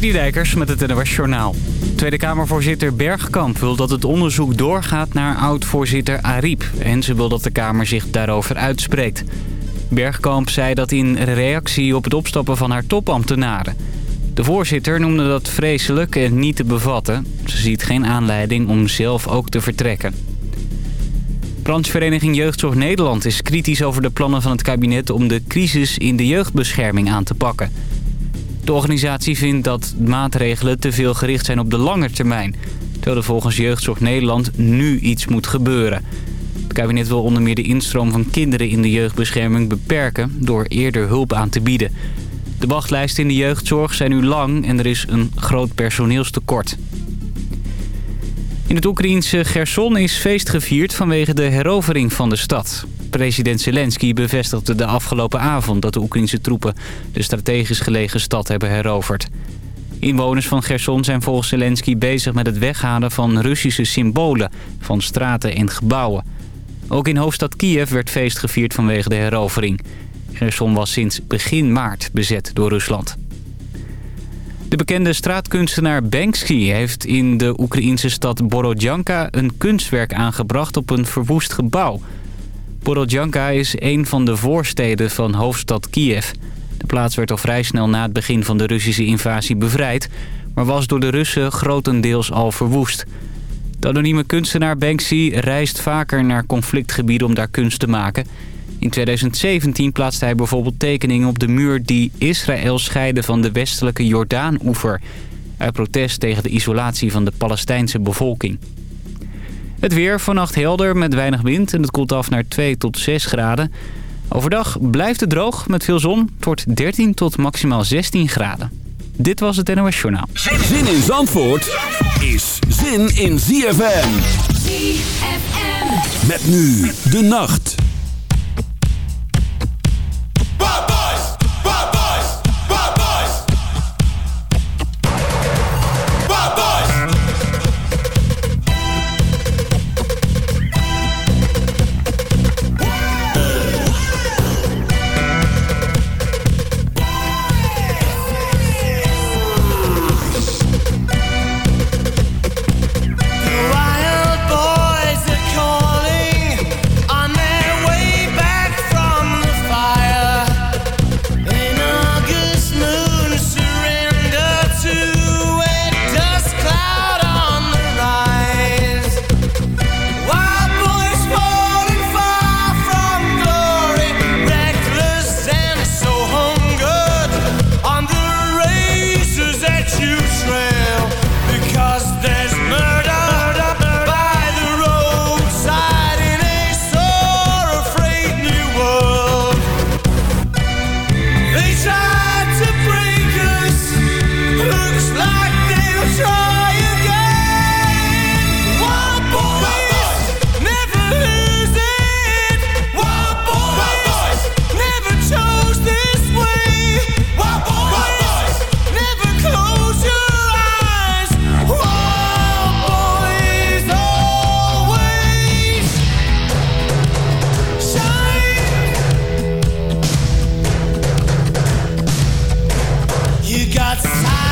Dijkers met het NOS Journaal. Tweede Kamervoorzitter Bergkamp wil dat het onderzoek doorgaat naar oud-voorzitter Ariep. En ze wil dat de Kamer zich daarover uitspreekt. Bergkamp zei dat in reactie op het opstappen van haar topambtenaren. De voorzitter noemde dat vreselijk en niet te bevatten. Ze ziet geen aanleiding om zelf ook te vertrekken. Branchevereniging Jeugdzorg Nederland is kritisch over de plannen van het kabinet... om de crisis in de jeugdbescherming aan te pakken. De organisatie vindt dat maatregelen te veel gericht zijn op de lange termijn... terwijl er volgens Jeugdzorg Nederland nu iets moet gebeuren. Het kabinet wil onder meer de instroom van kinderen in de jeugdbescherming beperken... door eerder hulp aan te bieden. De wachtlijsten in de jeugdzorg zijn nu lang en er is een groot personeelstekort. In het Oekraïense Gerson is feest gevierd vanwege de herovering van de stad. President Zelensky bevestigde de afgelopen avond dat de Oekraïnse troepen de strategisch gelegen stad hebben heroverd. Inwoners van Gerson zijn volgens Zelensky bezig met het weghalen van Russische symbolen van straten en gebouwen. Ook in hoofdstad Kiev werd feest gevierd vanwege de herovering. Gerson was sinds begin maart bezet door Rusland. De bekende straatkunstenaar Banksy heeft in de Oekraïnse stad Borodjanka een kunstwerk aangebracht op een verwoest gebouw. Borodjanka is een van de voorsteden van hoofdstad Kiev. De plaats werd al vrij snel na het begin van de Russische invasie bevrijd... maar was door de Russen grotendeels al verwoest. De anonieme kunstenaar Banksy reist vaker naar conflictgebieden om daar kunst te maken... In 2017 plaatste hij bijvoorbeeld tekeningen op de muur die Israël scheidde van de westelijke Jordaan-oever. Uit protest tegen de isolatie van de Palestijnse bevolking. Het weer vannacht helder met weinig wind en het koelt af naar 2 tot 6 graden. Overdag blijft het droog met veel zon. Het wordt 13 tot maximaal 16 graden. Dit was het NOS Journaal. Zin in Zandvoort is zin in ZFM. ZFM. Met nu de nacht. outside.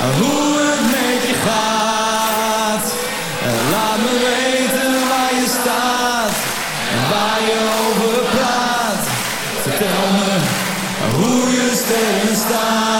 hoe het met je gaat. Laat me weten waar je staat, waar je over praat. Vertel me hoe je steen staat.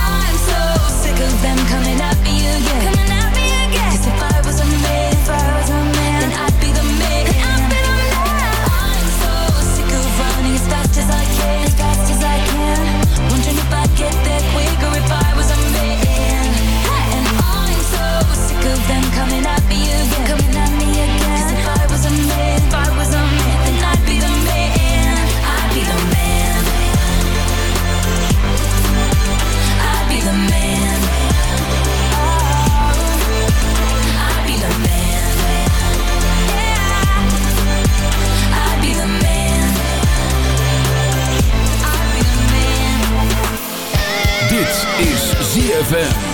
Is ZFM.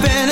been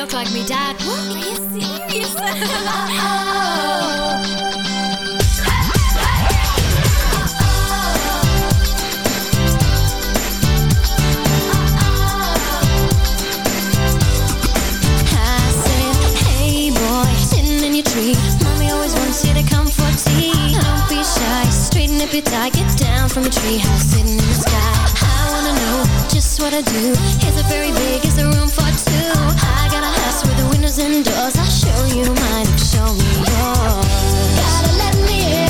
look like me dad. What? Are you serious? oh. Mommy always wants you to come for tea. Don't be shy, straighten up your tie. Get down from a treehouse sitting in the sky. I wanna know just what I do. Is it very big? Is there room for two? I and doors. I'll show you mine, show me yours. Gotta let me in.